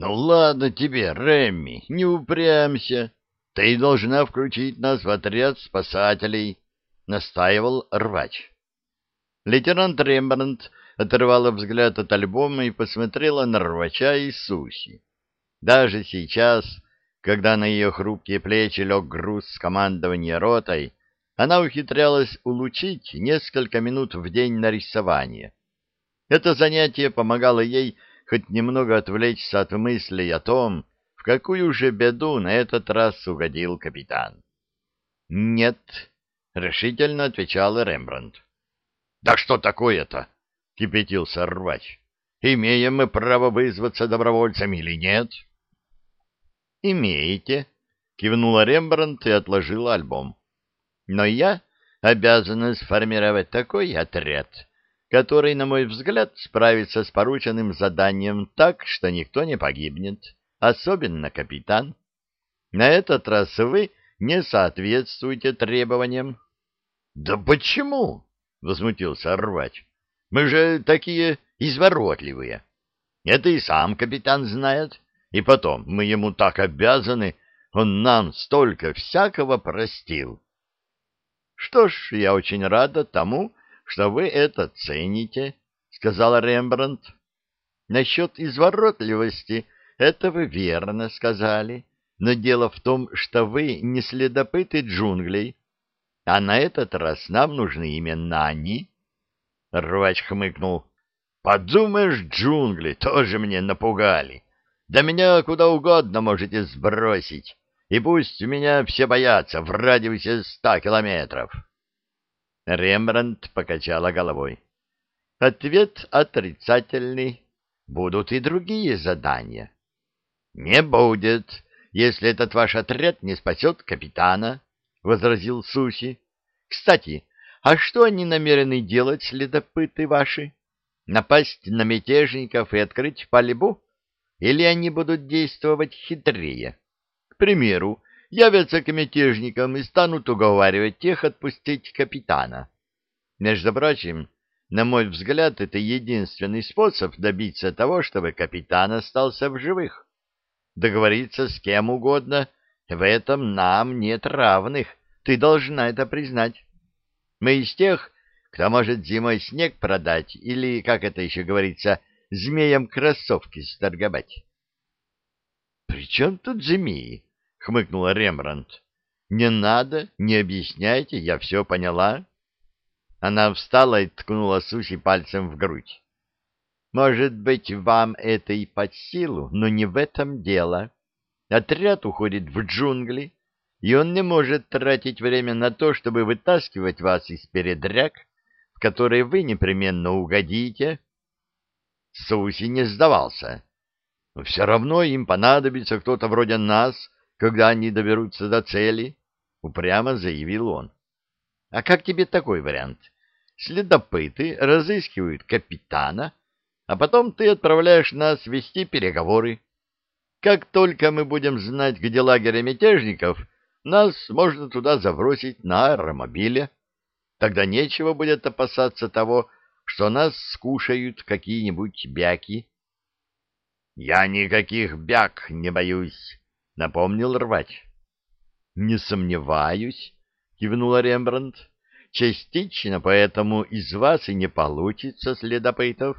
Ну ладно тебе, Рэмми, не упрямся. Ты должна включить нас в отряд спасателей, настаивал рвач. Лейтенант Рембрандт оторвала взгляд от альбома и посмотрела на рвача и Суси. Даже сейчас, когда на ее хрупкие плечи лег груз с командования ротой, она ухитрялась улучить несколько минут в день на рисование. Это занятие помогало ей хоть немного отвлечься от мыслей о том, в какую же беду на этот раз угодил капитан. «Нет», — решительно отвечал Рембрандт. «Да что такое-то?» — кипятился рвач. «Имеем мы право вызваться добровольцами или нет?» «Имеете», — кивнула Рембрандт и отложила альбом. «Но я обязана сформировать такой отряд, который, на мой взгляд, справится с порученным заданием так, что никто не погибнет, особенно капитан. На этот раз вы не соответствуете требованиям». «Да почему?» — возмутился рвач. — Мы же такие изворотливые. Это и сам капитан знает. И потом, мы ему так обязаны, он нам столько всякого простил. — Что ж, я очень рада тому, что вы это цените, — сказал Рембрандт. — Насчет изворотливости это вы верно сказали, но дело в том, что вы не следопыты джунглей, а на этот раз нам нужны именно они. Рвач хмыкнул. Подумаешь, джунгли тоже мне напугали. Да меня куда угодно можете сбросить, и пусть меня все боятся в радиусе ста километров. Рембрандт покачала головой. Ответ отрицательный. Будут и другие задания. Не будет, если этот ваш отряд не спасет капитана. — возразил Суси. — Кстати, а что они намерены делать, следопыты ваши? Напасть на мятежников и открыть пальбу? Или они будут действовать хитрее? К примеру, явятся к мятежникам и станут уговаривать тех отпустить капитана. Между прочим, на мой взгляд, это единственный способ добиться того, чтобы капитан остался в живых. Договориться с кем угодно в этом нам нет равных, ты должна это признать. Мы из тех, кто может зимой снег продать или, как это еще говорится, змеям кроссовки сторговать. — При чем тут змеи? — хмыкнула Рембрандт. — Не надо, не объясняйте, я все поняла. Она встала и ткнула Суси пальцем в грудь. — Может быть, вам это и под силу, но не в этом дело. Отряд уходит в джунгли, и он не может тратить время на то, чтобы вытаскивать вас из передряг, в которые вы непременно угодите. Суси не сдавался. Все равно им понадобится кто-то вроде нас, когда они доберутся до цели, — упрямо заявил он. — А как тебе такой вариант? Следопыты разыскивают капитана, а потом ты отправляешь нас вести переговоры. Как только мы будем знать, где лагерь мятежников, нас можно туда забросить на аэромобиле. Тогда нечего будет опасаться того, что нас скушают какие-нибудь бяки. — Я никаких бяк не боюсь, — напомнил рвач. — Не сомневаюсь, — кивнула Рембрандт. — Частично поэтому из вас и не получится следопытов.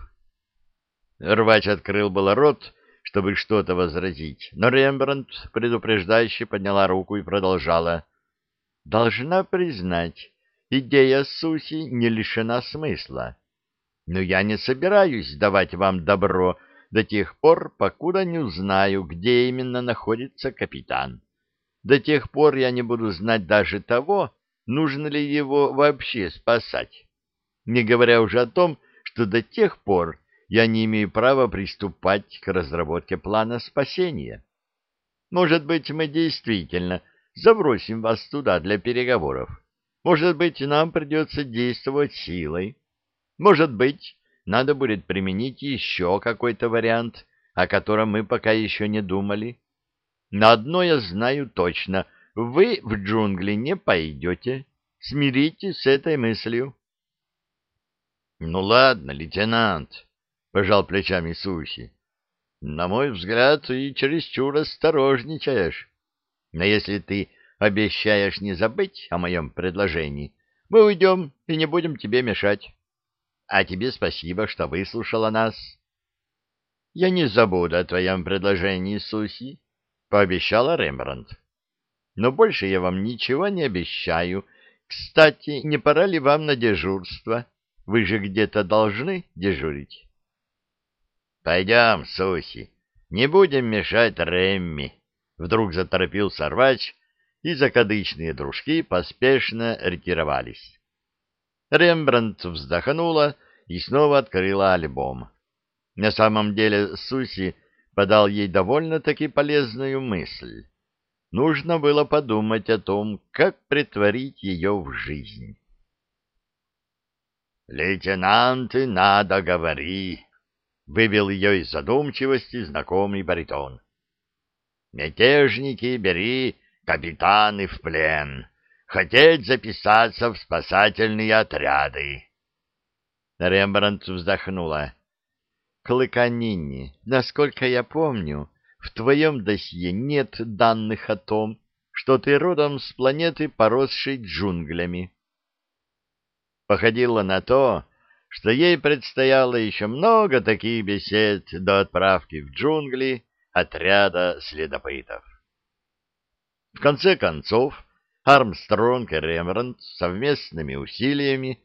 Рвач открыл было рот, чтобы что-то возразить, но Рембрандт предупреждающе подняла руку и продолжала. «Должна признать, идея Суси не лишена смысла. Но я не собираюсь давать вам добро до тех пор, покуда не узнаю, где именно находится капитан. До тех пор я не буду знать даже того, нужно ли его вообще спасать. Не говоря уже о том, что до тех пор я не имею права приступать к разработке плана спасения. Может быть, мы действительно забросим вас туда для переговоров. Может быть, нам придется действовать силой. Может быть, надо будет применить еще какой-то вариант, о котором мы пока еще не думали. На одно я знаю точно — вы в джунгли не пойдете. Смиритесь с этой мыслью. — Ну ладно, лейтенант, — пожал плечами Сухи. На мой взгляд, ты чересчур осторожничаешь. Но если ты обещаешь не забыть о моем предложении, мы уйдем и не будем тебе мешать. А тебе спасибо, что выслушала нас. — Я не забуду о твоем предложении, Суси, — пообещала Рембрандт. — Но больше я вам ничего не обещаю. Кстати, не пора ли вам на дежурство? Вы же где-то должны дежурить. — Пойдем, Суси, не будем мешать Ремми, — вдруг заторопился рвач, и закадычные дружки поспешно ретировались. Рембрандт вздохнула и снова открыла альбом. На самом деле Суси подал ей довольно-таки полезную мысль. Нужно было подумать о том, как притворить ее в жизнь. «Лейтенанты, надо говори!» — вывел ее из задумчивости знакомый баритон. «Мятежники, бери капитаны в плен!» Хотеть записаться в спасательные отряды. Рембрандт вздохнула. Клыканини, насколько я помню, в твоем досье нет данных о том, что ты родом с планеты, поросшей джунглями. Походило на то, что ей предстояло еще много таких бесед до отправки в джунгли отряда следопытов. В конце концов, Армстронг и Рембрандт совместными усилиями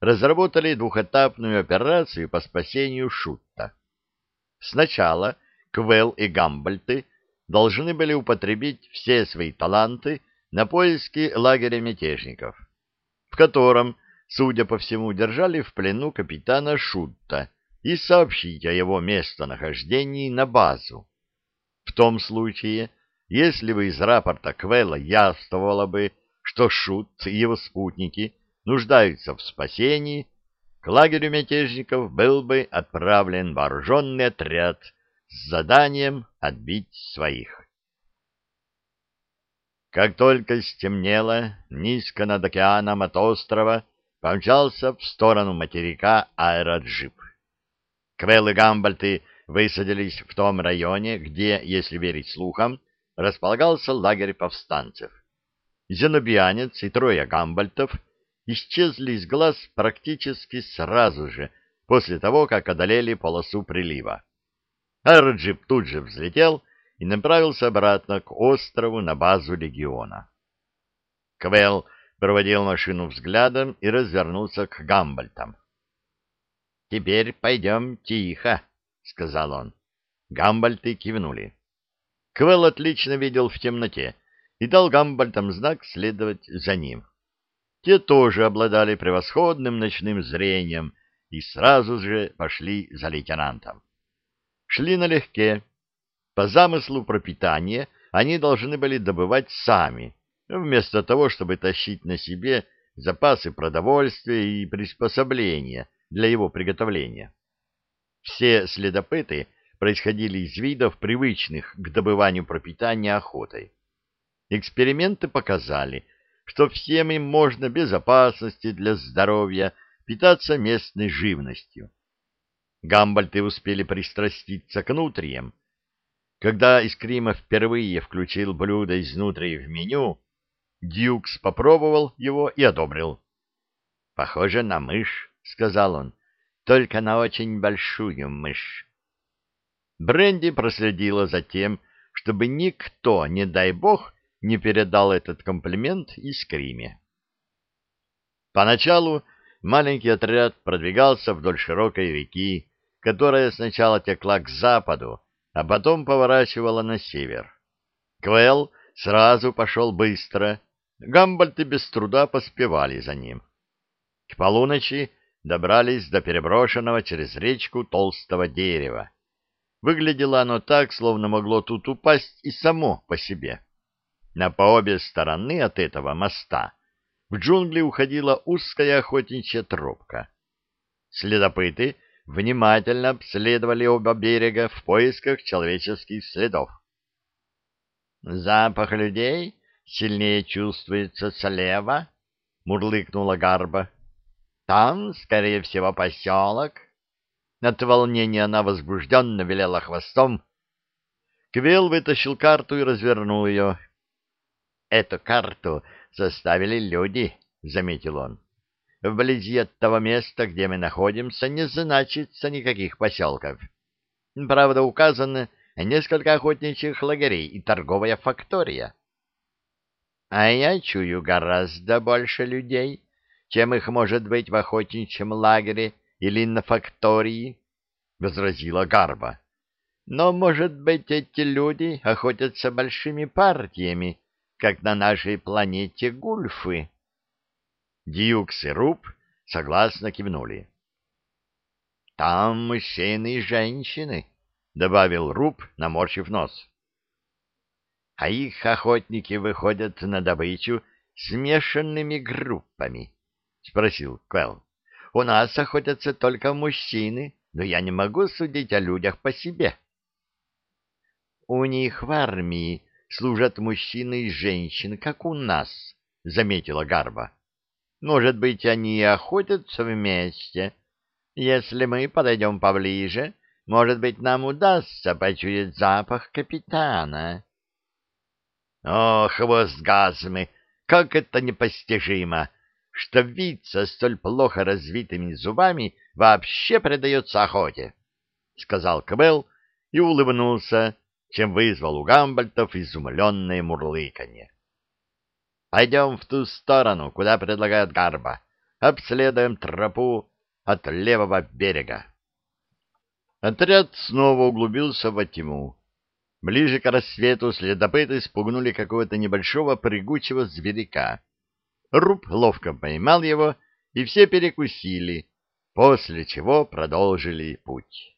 разработали двухэтапную операцию по спасению Шутта. Сначала Квелл и Гамбольты должны были употребить все свои таланты на поиски лагеря мятежников, в котором, судя по всему, держали в плену капитана Шутта и сообщить о его местонахождении на базу. В том случае, если бы из рапорта Квелла явствовало бы, что Шут и его спутники нуждаются в спасении, к лагерю мятежников был бы отправлен вооруженный отряд с заданием отбить своих. Как только стемнело, низко над океаном от острова помчался в сторону материка аэроджип. Квелл и Гамбальты высадились в том районе, где, если верить слухам, располагался лагерь повстанцев. Зенобианец и трое гамбальтов исчезли из глаз практически сразу же, после того, как одолели полосу прилива. Аэроджип тут же взлетел и направился обратно к острову на базу легиона. Квелл проводил машину взглядом и развернулся к гамбальтам. — Теперь пойдем тихо, — сказал он. Гамбальты кивнули. Квелл отлично видел в темноте и дал гамбальтам знак следовать за ним. Те тоже обладали превосходным ночным зрением и сразу же пошли за лейтенантом. Шли налегке. По замыслу пропитания они должны были добывать сами, вместо того, чтобы тащить на себе запасы продовольствия и приспособления для его приготовления. Все следопыты происходили из видов, привычных к добыванию пропитания охотой. Эксперименты показали, что всем им можно без опасности для здоровья питаться местной живностью. Гамбальты успели пристраститься к нутриям. Когда Искрима впервые включил блюдо изнутри в меню, Дьюкс попробовал его и одобрил. — Похоже на мышь, — сказал он, — только на очень большую мышь. Бренди проследила за тем, чтобы никто, не дай бог, не передал этот комплимент Искриме. Поначалу маленький отряд продвигался вдоль широкой реки, которая сначала текла к западу, а потом поворачивала на север. Квелл сразу пошел быстро, гамбальты без труда поспевали за ним. К полуночи добрались до переброшенного через речку толстого дерева. Выглядело оно так, словно могло тут упасть и само по себе. На по обе стороны от этого моста в джунгли уходила узкая охотничья тропка. Следопыты внимательно обследовали оба берега в поисках человеческих следов. «Запах людей сильнее чувствуется слева», — мурлыкнула Гарба. «Там, скорее всего, поселок». От волнения она возбужденно виляла хвостом. Квел вытащил карту и развернул ее. «Эту карту составили люди», — заметил он. «Вблизи от того места, где мы находимся, не значится никаких поселков. Правда, указано несколько охотничьих лагерей и торговая фактория. А я чую гораздо больше людей, чем их может быть в охотничьем лагере или на фактории, — возразила Гарба. Но, может быть, эти люди охотятся большими партиями, как на нашей планете Гульфы. Дьюкс и Руб согласно кивнули. — Там мужчины и женщины, — добавил Руб, наморщив нос. — А их охотники выходят на добычу смешанными группами, — спросил Квелл. — У нас охотятся только мужчины, но я не могу судить о людях по себе. — У них в армии служат мужчины и женщины, как у нас, — заметила Гарба. — Может быть, они и охотятся вместе. Если мы подойдем поближе, может быть, нам удастся почуять запах капитана. О, хвост газмы! Как это непостижимо, что вид со столь плохо развитыми зубами вообще предается охоте, — сказал Квелл и улыбнулся, чем вызвал у гамбальтов изумленное мурлыканье. — Пойдем в ту сторону, куда предлагает Гарба. Обследуем тропу от левого берега. Отряд снова углубился во тьму. Ближе к рассвету следопыты спугнули какого-то небольшого прыгучего зверяка. Руб ловко поймал его, и все перекусили, после чего продолжили путь.